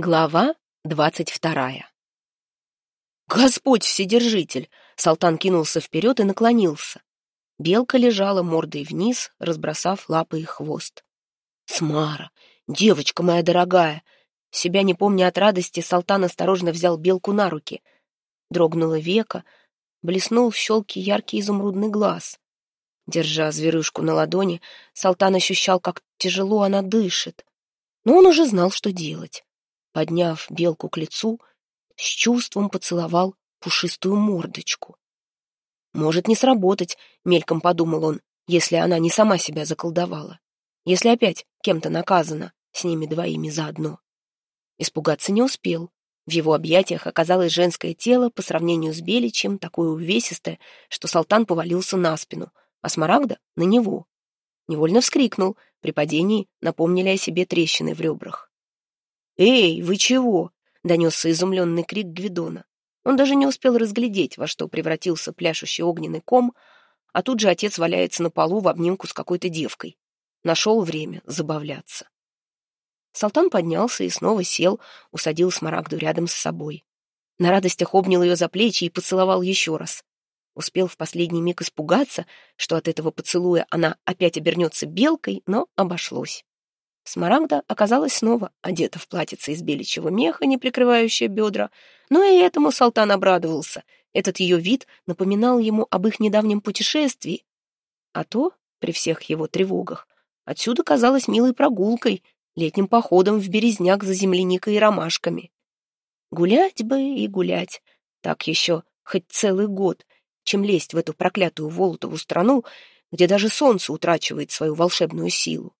Глава двадцать вторая. «Господь Вседержитель!» Салтан кинулся вперед и наклонился. Белка лежала мордой вниз, разбросав лапы и хвост. «Смара! Девочка моя дорогая!» Себя не помня от радости, Салтан осторожно взял белку на руки. Дрогнуло веко, блеснул в щелке яркий изумрудный глаз. Держа зверюшку на ладони, Салтан ощущал, как тяжело она дышит. Но он уже знал, что делать подняв белку к лицу, с чувством поцеловал пушистую мордочку. «Может не сработать», — мельком подумал он, если она не сама себя заколдовала. Если опять кем-то наказана, с ними двоими заодно. Испугаться не успел. В его объятиях оказалось женское тело по сравнению с Беличем, такое увесистое, что Салтан повалился на спину, а Смарагда — на него. Невольно вскрикнул, при падении напомнили о себе трещины в ребрах. «Эй, вы чего?» — донесся изумленный крик Гвидона. Он даже не успел разглядеть, во что превратился пляшущий огненный ком, а тут же отец валяется на полу в обнимку с какой-то девкой. Нашел время забавляться. Салтан поднялся и снова сел, усадил Смарагду рядом с собой. На радостях обнял ее за плечи и поцеловал еще раз. Успел в последний миг испугаться, что от этого поцелуя она опять обернется белкой, но обошлось. Смарагда оказалась снова одета в платьице из беличьего меха, не прикрывающее бедра, но и этому Салтан обрадовался. Этот ее вид напоминал ему об их недавнем путешествии. А то, при всех его тревогах, отсюда казалось милой прогулкой, летним походом в березняк за земляникой и ромашками. Гулять бы и гулять, так еще хоть целый год, чем лезть в эту проклятую Волотову страну, где даже солнце утрачивает свою волшебную силу.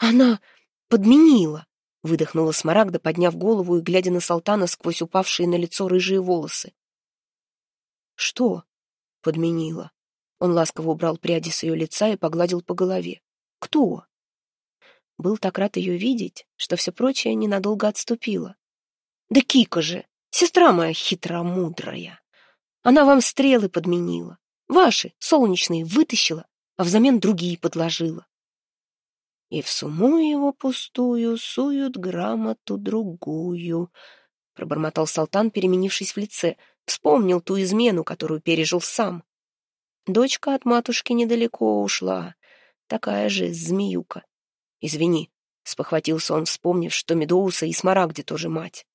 «Она подменила!» — выдохнула Смарагда, подняв голову и глядя на Салтана сквозь упавшие на лицо рыжие волосы. «Что?» — подменила. Он ласково убрал пряди с ее лица и погладил по голове. «Кто?» Был так рад ее видеть, что все прочее ненадолго отступило. «Да Кика же! Сестра моя хитромудрая! Она вам стрелы подменила, ваши, солнечные, вытащила, а взамен другие подложила и в сумму его пустую суют грамоту другую. Пробормотал Салтан, переменившись в лице, вспомнил ту измену, которую пережил сам. Дочка от матушки недалеко ушла, такая же змеюка. Извини, спохватился он, вспомнив, что Медоуса и Смарагде тоже мать.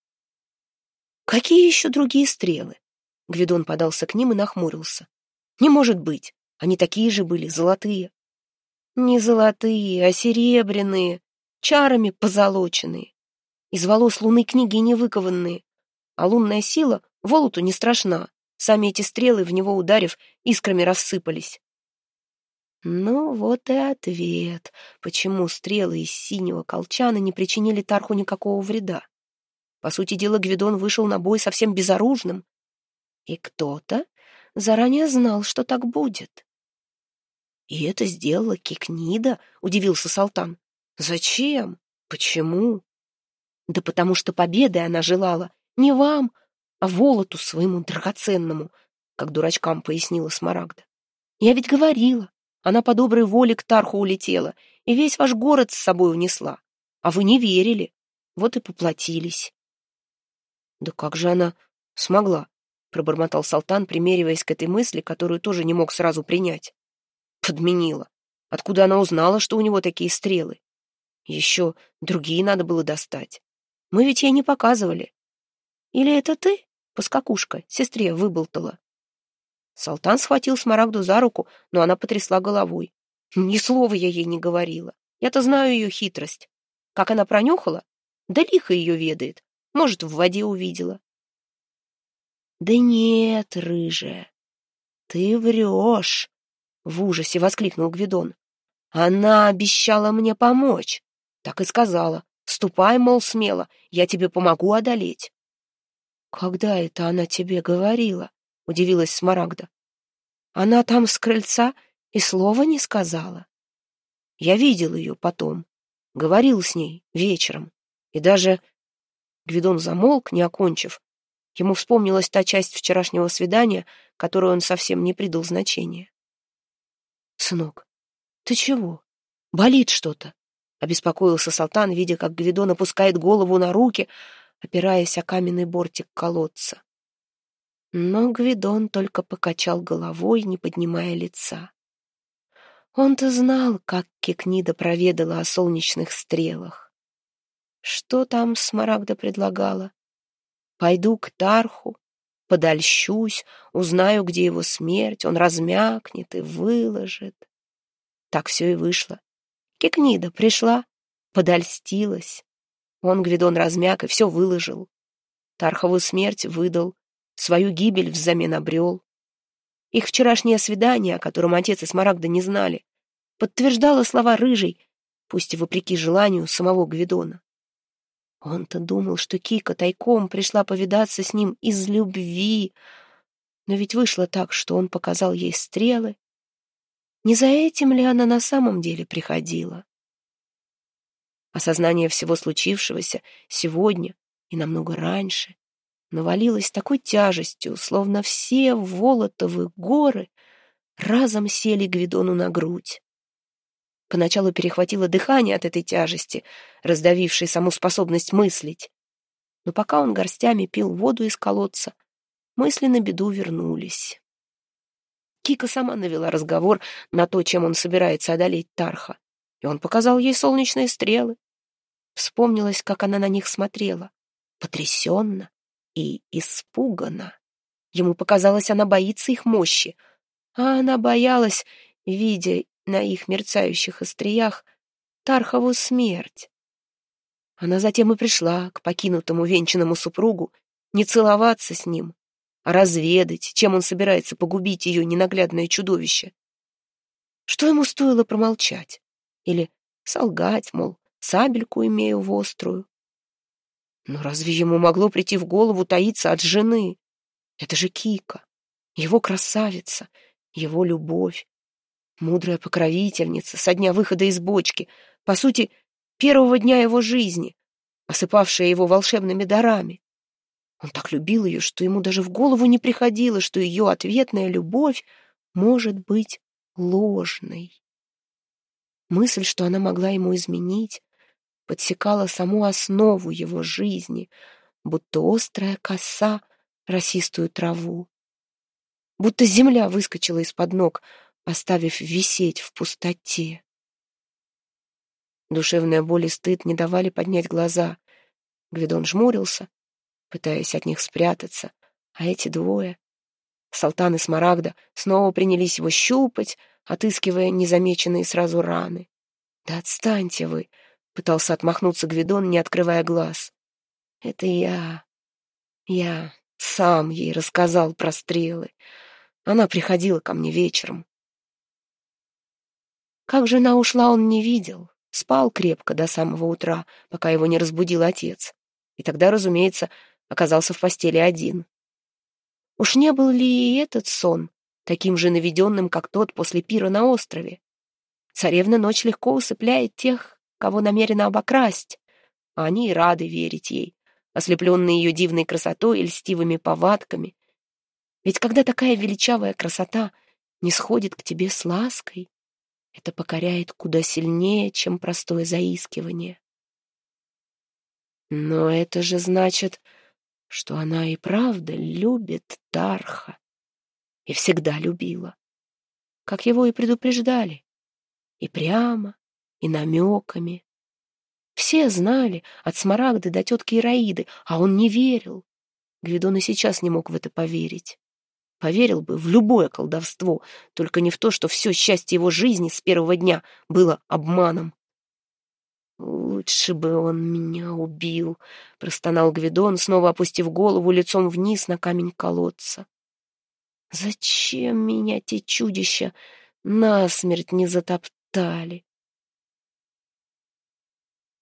Какие еще другие стрелы? Гвидон подался к ним и нахмурился. Не может быть, они такие же были, золотые. Не золотые, а серебряные, чарами позолоченные. Из волос луны книги не выкованные. А лунная сила Волоту не страшна. Сами эти стрелы, в него ударив, искрами рассыпались. Ну вот и ответ, почему стрелы из синего колчана не причинили Тарху никакого вреда. По сути дела, Гвидон вышел на бой совсем безоружным. И кто-то заранее знал, что так будет. «И это сделала Кикнида?» — удивился Салтан. «Зачем? Почему?» «Да потому что победой она желала не вам, а Волоту своему драгоценному», как дурачкам пояснила Смарагда. «Я ведь говорила, она по доброй воле к Тарху улетела и весь ваш город с собой унесла, а вы не верили, вот и поплатились». «Да как же она смогла?» — пробормотал Салтан, примериваясь к этой мысли, которую тоже не мог сразу принять. Подменила. Откуда она узнала, что у него такие стрелы? Еще другие надо было достать. Мы ведь ей не показывали. Или это ты, поскакушка, сестре выболтала? Салтан схватил Смарагду за руку, но она потрясла головой. Ни слова я ей не говорила. Я-то знаю ее хитрость. Как она пронюхала? Да лихо ее ведает. Может, в воде увидела. Да нет, рыжая, ты врешь, в ужасе воскликнул Гвидон. Она обещала мне помочь. Так и сказала. Ступай, мол, смело, я тебе помогу одолеть. Когда это она тебе говорила? Удивилась Смарагда. Она там с крыльца и слова не сказала. Я видел ее потом. Говорил с ней вечером. И даже... Гвидон замолк, не окончив. Ему вспомнилась та часть вчерашнего свидания, которой он совсем не придал значения. «Сынок, ты чего? Болит что-то?» — Обеспокоился Салтан, видя, как Гвидон опускает голову на руки, опираясь о каменный бортик колодца. Но Гвидон только покачал головой, не поднимая лица. Он-то знал, как Кикнида проведала о солнечных стрелах. Что там Смарагда предлагала? Пойду к Тарху, подольщусь, узнаю, где его смерть, он размякнет и выложит. Так все и вышло. Кикнида пришла, подольстилась. Он, Гвидон, размяк и все выложил. Тархову смерть выдал, свою гибель взамен обрел. Их вчерашнее свидание, о котором отец и Смарагда не знали, подтверждало слова Рыжей, пусть и вопреки желанию самого Гвидона. Он-то думал, что Кика тайком пришла повидаться с ним из любви, но ведь вышло так, что он показал ей стрелы. Не за этим ли она на самом деле приходила? Осознание всего случившегося сегодня и намного раньше навалилось такой тяжестью, словно все Волотовы горы разом сели Гвидону на грудь. Поначалу перехватило дыхание от этой тяжести, раздавившей саму способность мыслить. Но пока он горстями пил воду из колодца, мысли на беду вернулись. Кика сама навела разговор на то, чем он собирается одолеть Тарха, и он показал ей солнечные стрелы. Вспомнилось, как она на них смотрела, потрясенно, и испугана. Ему показалось, она боится их мощи, а она боялась, видя на их мерцающих остриях Тархову смерть. Она затем и пришла к покинутому венчанному супругу не целоваться с ним, а разведать, чем он собирается погубить ее ненаглядное чудовище. Что ему стоило промолчать? Или солгать, мол, сабельку имею в острую? Но разве ему могло прийти в голову таиться от жены? Это же Кика, его красавица, его любовь, мудрая покровительница со дня выхода из бочки, по сути, первого дня его жизни, осыпавшая его волшебными дарами. Он так любил ее, что ему даже в голову не приходило, что ее ответная любовь может быть ложной. Мысль, что она могла ему изменить, подсекала саму основу его жизни, будто острая коса росистую траву. Будто земля выскочила из-под ног, оставив висеть в пустоте. Душевная боль и стыд не давали поднять глаза. Гвидон жмурился, пытаясь от них спрятаться, а эти двое, Салтан и Смарагда, снова принялись его щупать, отыскивая незамеченные сразу раны. «Да отстаньте вы!» Пытался отмахнуться Гвидон, не открывая глаз. «Это я. Я сам ей рассказал про стрелы. Она приходила ко мне вечером. Как жена ушла, он не видел. Спал крепко до самого утра, пока его не разбудил отец. И тогда, разумеется, оказался в постели один. Уж не был ли и этот сон таким же наведенным, как тот после пира на острове? Царевна ночь легко усыпляет тех, кого намерена обокрасть, а они и рады верить ей, ослепленные ее дивной красотой и льстивыми повадками. Ведь когда такая величавая красота не сходит к тебе с лаской, это покоряет куда сильнее, чем простое заискивание. Но это же значит, что она и правда любит Тарха. И всегда любила. Как его и предупреждали. И прямо, и намеками. Все знали, от Смарагды до тетки Ираиды, а он не верил. Гвидон и сейчас не мог в это поверить. Поверил бы в любое колдовство, только не в то, что все счастье его жизни с первого дня было обманом. «Лучше бы он меня убил», — простонал Гвидон, снова опустив голову лицом вниз на камень колодца. «Зачем меня те чудища насмерть не затоптали?»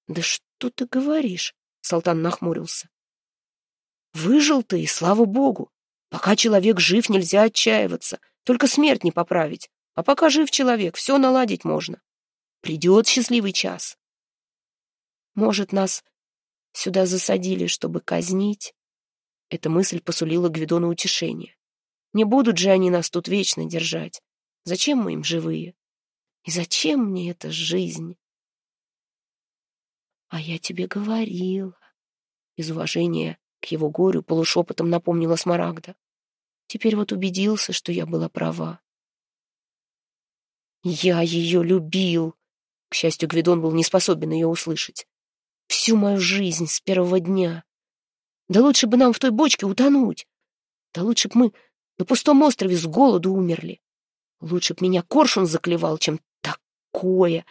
«Да что ты говоришь?» — Салтан нахмурился. «Выжил ты, и слава богу! Пока человек жив, нельзя отчаиваться, только смерть не поправить. А пока жив человек, все наладить можно. Придет счастливый час. Может, нас сюда засадили, чтобы казнить?» Эта мысль посулила Гвидону утешение. «Не будут же они нас тут вечно держать. Зачем мы им живые? И зачем мне эта жизнь?» А я тебе говорила. Из уважения к его горю полушепотом напомнила Смарагда. Теперь вот убедился, что я была права. Я ее любил. К счастью, Гвидон был не способен ее услышать. Всю мою жизнь с первого дня. Да лучше бы нам в той бочке утонуть. Да лучше бы мы на пустом острове с голоду умерли. Лучше б меня коршун заклевал, чем такое.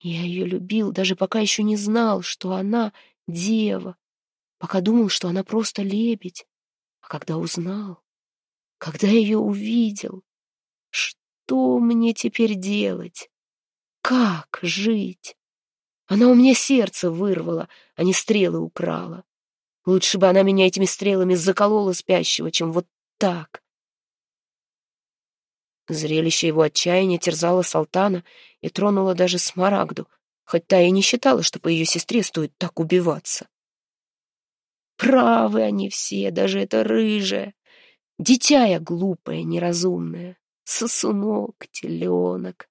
Я ее любил, даже пока еще не знал, что она дева. Пока думал, что она просто лебедь. А когда узнал, когда ее увидел, что мне теперь делать? Как жить? Она у меня сердце вырвала, а не стрелы украла. Лучше бы она меня этими стрелами заколола спящего, чем вот так. Зрелище его отчаяния терзало Салтана и тронуло даже Смарагду, хоть та и не считала, что по ее сестре стоит так убиваться. Правы они все, даже эта рыжая. Дитя я глупая, неразумная, сосунок, теленок.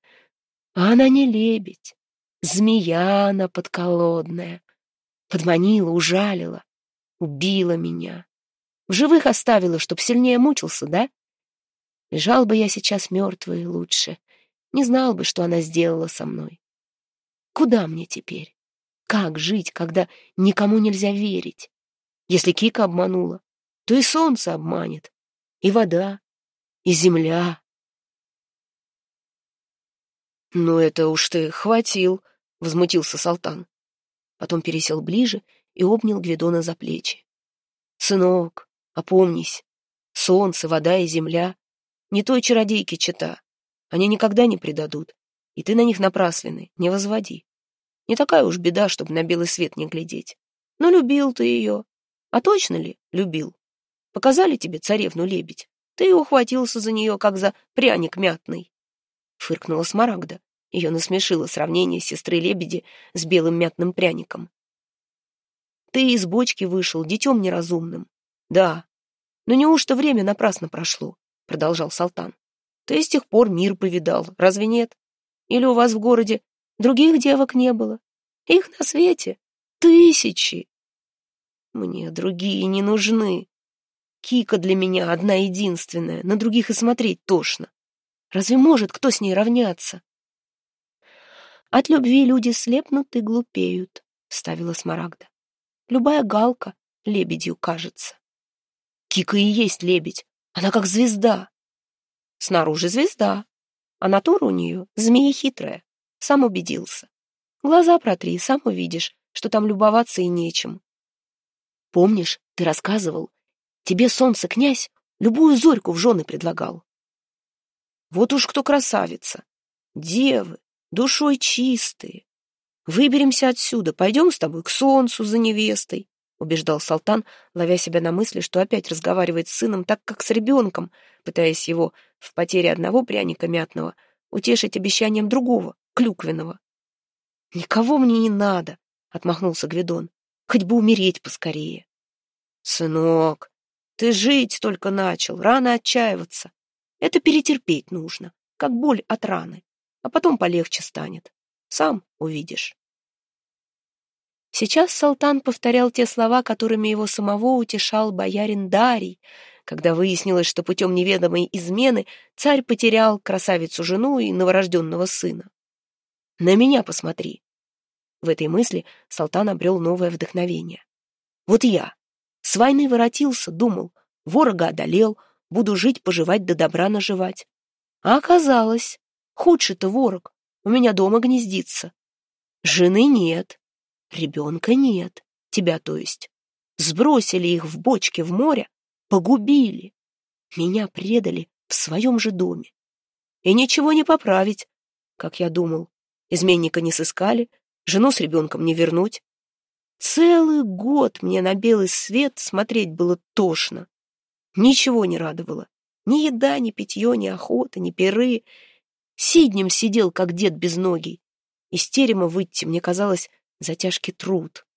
А она не лебедь, змея она подколодная. Подманила, ужалила, убила меня. В живых оставила, чтоб сильнее мучился, да? Лежал бы я сейчас мертвый лучше. Не знал бы, что она сделала со мной. Куда мне теперь? Как жить, когда никому нельзя верить? Если Кика обманула, то и солнце обманет, и вода, и земля. «Ну это уж ты хватил», — возмутился Салтан. Потом пересел ближе и обнял Гвидона за плечи. «Сынок, опомнись, солнце, вода и земля не той чародейки чита. Они никогда не предадут. И ты на них напрасленный, не возводи. Не такая уж беда, чтобы на белый свет не глядеть. Но любил ты ее. А точно ли любил? Показали тебе царевну-лебедь. Ты ухватился за нее, как за пряник мятный. Фыркнула Смарагда. Ее насмешило сравнение сестры-лебеди с белым мятным пряником. Ты из бочки вышел, детем неразумным. Да, но неужто время напрасно прошло? — продолжал Салтан. «Ты с тех пор мир повидал, разве нет? Или у вас в городе других девок не было? Их на свете тысячи. Мне другие не нужны. Кика для меня одна единственная, на других и смотреть тошно. Разве может кто с ней равняться?» «От любви люди слепнут и глупеют», — вставила Смарагда. «Любая галка лебедью кажется». «Кика и есть лебедь, она как звезда. Снаружи звезда, а натура у нее змея хитрая. Сам убедился. Глаза протри, сам увидишь, что там любоваться и нечем. Помнишь, ты рассказывал, тебе солнце князь любую зорьку в жены предлагал. Вот уж кто красавица. Девы, душой чистые. Выберемся отсюда, пойдем с тобой к солнцу за невестой убеждал Салтан, ловя себя на мысли, что опять разговаривает с сыном так, как с ребенком, пытаясь его в потере одного пряника мятного утешить обещанием другого, клюквенного. «Никого мне не надо», — отмахнулся Гвидон, — «хоть бы умереть поскорее». «Сынок, ты жить только начал, рано отчаиваться. Это перетерпеть нужно, как боль от раны, а потом полегче станет. Сам увидишь». Сейчас Салтан повторял те слова, которыми его самого утешал боярин Дарий, когда выяснилось, что путем неведомой измены царь потерял красавицу-жену и новорожденного сына. «На меня посмотри!» В этой мысли Салтан обрел новое вдохновение. «Вот я. С войны воротился, думал, ворога одолел, буду жить-поживать да добра наживать. А оказалось, худший-то ворог, у меня дома гнездится. Жены нет, Ребенка нет, тебя то есть. Сбросили их в бочке в море, погубили. Меня предали в своем же доме. И ничего не поправить, как я думал. Изменника не сыскали, жену с ребенком не вернуть. Целый год мне на белый свет смотреть было тошно. Ничего не радовало. Ни еда, ни питье, ни охота, ни перы. Сиднем сидел, как дед без ноги. Из терема выйти мне казалось за тяжкий труд.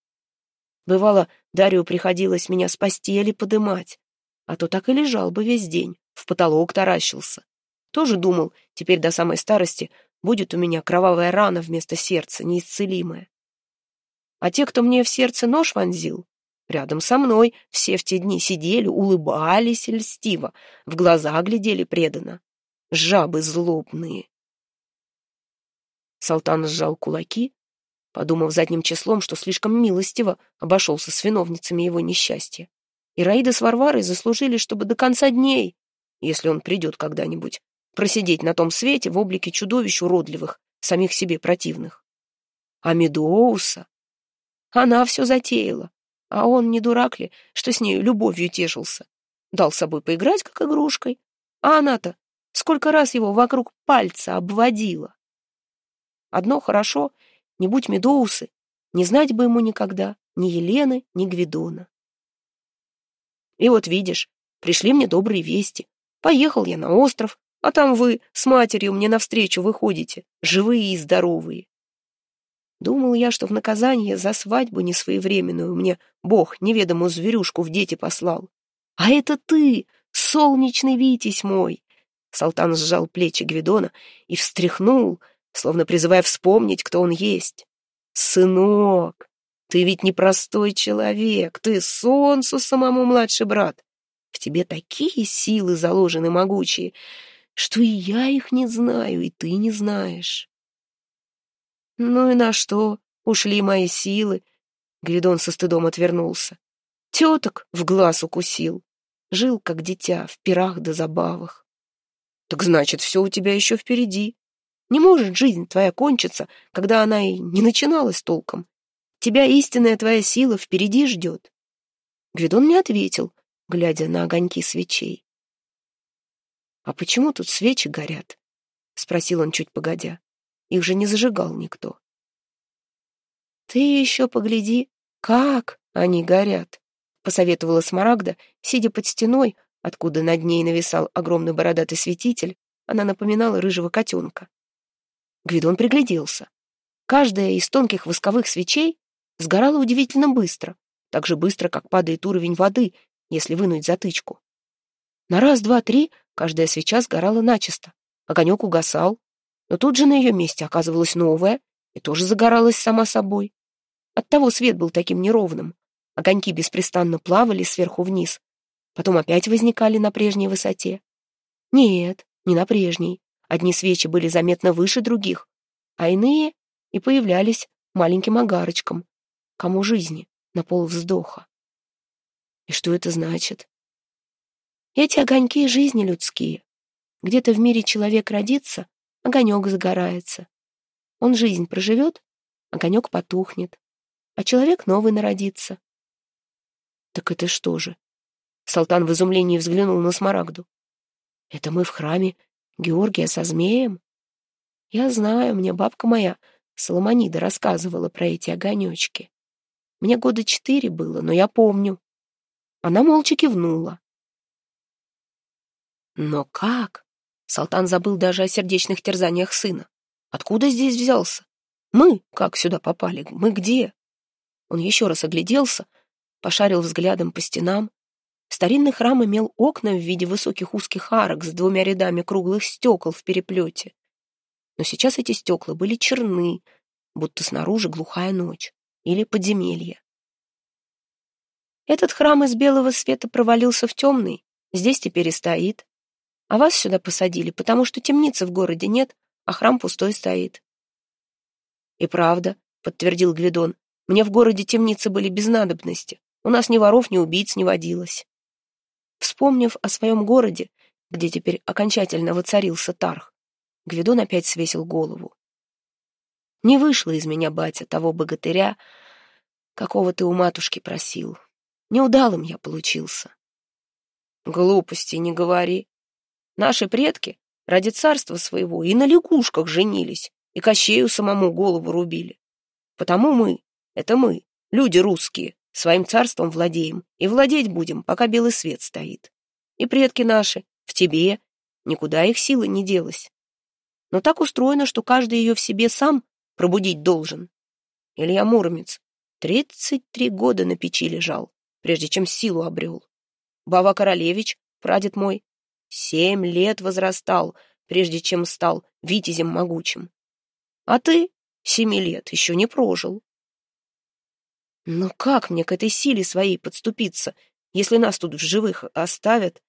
Бывало, Дарью приходилось меня с постели подымать, а то так и лежал бы весь день, в потолок таращился. Тоже думал, теперь до самой старости будет у меня кровавая рана вместо сердца, неисцелимая. А те, кто мне в сердце нож вонзил, рядом со мной все в те дни сидели, улыбались льстиво, в глаза глядели преданно. Жабы злобные. Салтан сжал кулаки, подумав задним числом, что слишком милостиво обошелся с виновницами его несчастья. И Раида с Варварой заслужили, чтобы до конца дней, если он придет когда-нибудь, просидеть на том свете в облике чудовищ уродливых, самих себе противных. А Медоуса? Она все затеяла, а он не дурак ли, что с нею любовью тешился. Дал с собой поиграть, как игрушкой, а она-то сколько раз его вокруг пальца обводила. Одно хорошо, не будь Медоусы, не знать бы ему никогда ни Елены, ни Гвидона. И вот видишь, пришли мне добрые вести. Поехал я на остров, а там вы с матерью мне навстречу выходите, живые и здоровые. Думал я, что в наказание за свадьбу несвоевременную мне Бог неведомую зверюшку в дети послал. А это ты, солнечный Витязь мой!» Салтан сжал плечи Гвидона и встряхнул, словно призывая вспомнить, кто он есть. «Сынок, ты ведь не простой человек, ты солнцу самому младший брат. В тебе такие силы заложены могучие, что и я их не знаю, и ты не знаешь. Ну и на что ушли мои силы? Гвидон со стыдом отвернулся. Теток в глаз укусил. Жил, как дитя, в пирах да забавах. Так значит, все у тебя еще впереди. Не может жизнь твоя кончиться, когда она и не начиналась толком. Тебя истинная твоя сила впереди ждет. Гвидон не ответил, глядя на огоньки свечей. «А почему тут свечи горят?» — спросил он чуть погодя. Их же не зажигал никто. «Ты еще погляди, как они горят!» — посоветовала Смарагда, сидя под стеной, откуда над ней нависал огромный бородатый светитель, она напоминала рыжего котенка. Гвидон пригляделся. Каждая из тонких восковых свечей сгорала удивительно быстро, так же быстро, как падает уровень воды, если вынуть затычку. На раз, два, три Каждая свеча сгорала начисто. Огонек угасал, но тут же на ее месте оказывалась новая и тоже загоралась сама собой. Оттого свет был таким неровным. Огоньки беспрестанно плавали сверху вниз, потом опять возникали на прежней высоте. Нет, не на прежней. Одни свечи были заметно выше других, а иные и появлялись маленьким огарочком, кому жизни, на пол вздоха. И что это значит? Эти огоньки — жизни людские. Где-то в мире человек родится, огонек загорается. Он жизнь проживет, огонек потухнет, а человек новый народится. Так это что же? Салтан в изумлении взглянул на Смарагду. Это мы в храме Георгия со змеем? Я знаю, мне бабка моя, Соломонида, рассказывала про эти огонечки. Мне года четыре было, но я помню. Она молча кивнула. Но как? Салтан забыл даже о сердечных терзаниях сына. Откуда здесь взялся? Мы как сюда попали? Мы где? Он еще раз огляделся, пошарил взглядом по стенам. Старинный храм имел окна в виде высоких узких арок с двумя рядами круглых стекол в переплете. Но сейчас эти стекла были черны, будто снаружи глухая ночь или подземелье. Этот храм из белого света провалился в темный, здесь теперь и стоит. А вас сюда посадили, потому что темницы в городе нет, а храм пустой стоит. И правда, подтвердил Гвидон, мне в городе темницы были без надобности. У нас ни воров, ни убийц не водилось. Вспомнив о своем городе, где теперь окончательно воцарился Тарх, Гвидон опять свесил голову. Не вышло из меня, батя, того богатыря, какого ты у матушки просил. Неудалым я получился. Глупости не говори, Наши предки ради царства своего и на лягушках женились, и Кощею самому голову рубили. Потому мы, это мы, люди русские, своим царством владеем, и владеть будем, пока белый свет стоит. И предки наши, в тебе, никуда их силы не делась. Но так устроено, что каждый ее в себе сам пробудить должен. Илья Муромец тридцать три года на печи лежал, прежде чем силу обрел. Бава Королевич, прадед мой, Семь лет возрастал, прежде чем стал витязем могучим. А ты семи лет еще не прожил. Но как мне к этой силе своей подступиться, если нас тут в живых оставят?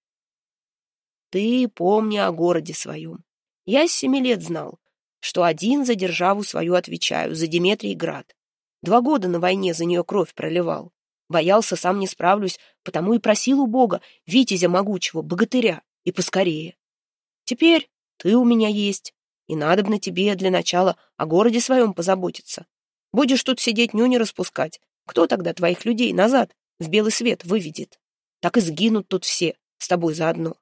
Ты помни о городе своем. Я с семи лет знал, что один за державу свою отвечаю, за Деметрий Град. Два года на войне за нее кровь проливал. Боялся, сам не справлюсь, потому и просил у Бога витязя могучего, богатыря, и поскорее. Теперь ты у меня есть, и надобно тебе для начала о городе своем позаботиться. Будешь тут сидеть нюни распускать, кто тогда твоих людей назад в белый свет выведет? Так и сгинут тут все, с тобой заодно.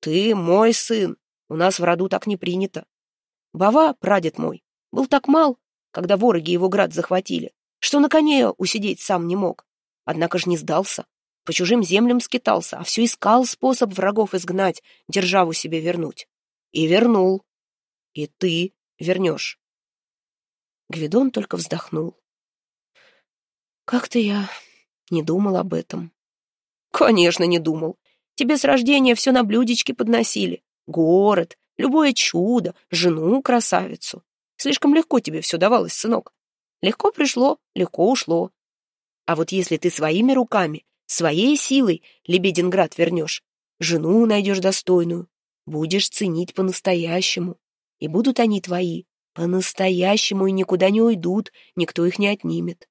Ты мой сын, у нас в роду так не принято. Бава, прадед мой, был так мал, когда вороги его град захватили, что на коне усидеть сам не мог. Однако ж не сдался, по чужим землям скитался, а все искал способ врагов изгнать, державу себе вернуть. И вернул. И ты вернешь. Гвидон только вздохнул. Как-то я не думал об этом. Конечно, не думал. Тебе с рождения все на блюдечке подносили. Город, любое чудо, жену красавицу. Слишком легко тебе все давалось, сынок. Легко пришло, легко ушло. А вот если ты своими руками, своей силой Лебединград вернешь, жену найдешь достойную, будешь ценить по-настоящему, и будут они твои, по-настоящему и никуда не уйдут, никто их не отнимет.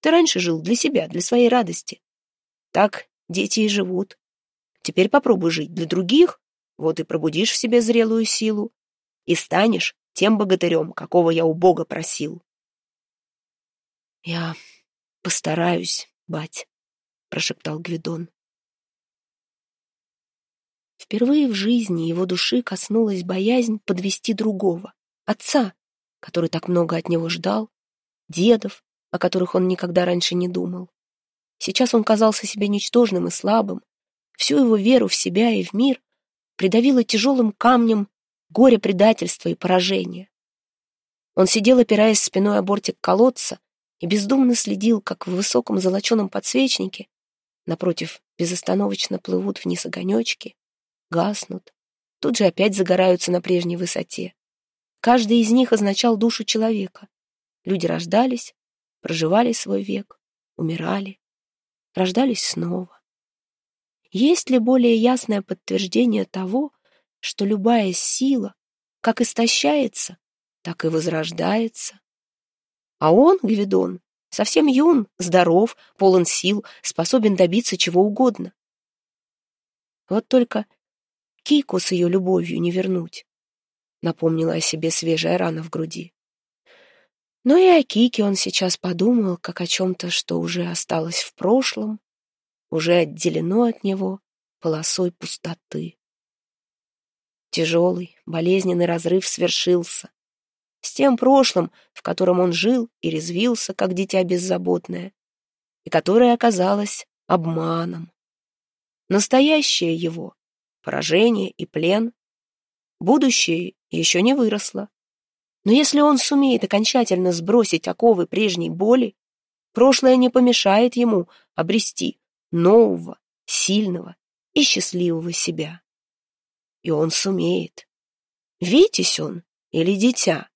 Ты раньше жил для себя, для своей радости. Так дети и живут. Теперь попробуй жить для других, вот и пробудишь в себе зрелую силу, и станешь тем богатырем, какого я у Бога просил. Я постараюсь, бать, прошептал Гвидон. Впервые в жизни его души коснулась боязнь подвести другого, отца, который так много от него ждал, дедов, о которых он никогда раньше не думал. Сейчас он казался себе ничтожным и слабым, всю его веру в себя и в мир придавило тяжелым камнем горе предательства и поражения. Он сидел, опираясь спиной о бортик колодца, и бездумно следил, как в высоком золоченом подсвечнике напротив безостановочно плывут вниз огонечки, гаснут, тут же опять загораются на прежней высоте. Каждый из них означал душу человека. Люди рождались, проживали свой век, умирали, рождались снова. Есть ли более ясное подтверждение того, что любая сила как истощается, так и возрождается? А он, Гвидон, совсем юн, здоров, полон сил, способен добиться чего угодно. Вот только Кику с ее любовью не вернуть, напомнила о себе свежая рана в груди. Но и о Кике он сейчас подумал, как о чем-то, что уже осталось в прошлом, уже отделено от него полосой пустоты. Тяжелый, болезненный разрыв свершился. С тем прошлым, в котором он жил и резвился, как дитя беззаботное, и которое оказалось обманом. Настоящее его — поражение и плен. Будущее еще не выросло. Но если он сумеет окончательно сбросить оковы прежней боли, прошлое не помешает ему обрести нового, сильного и счастливого себя. И он сумеет. Витязь он или дитя?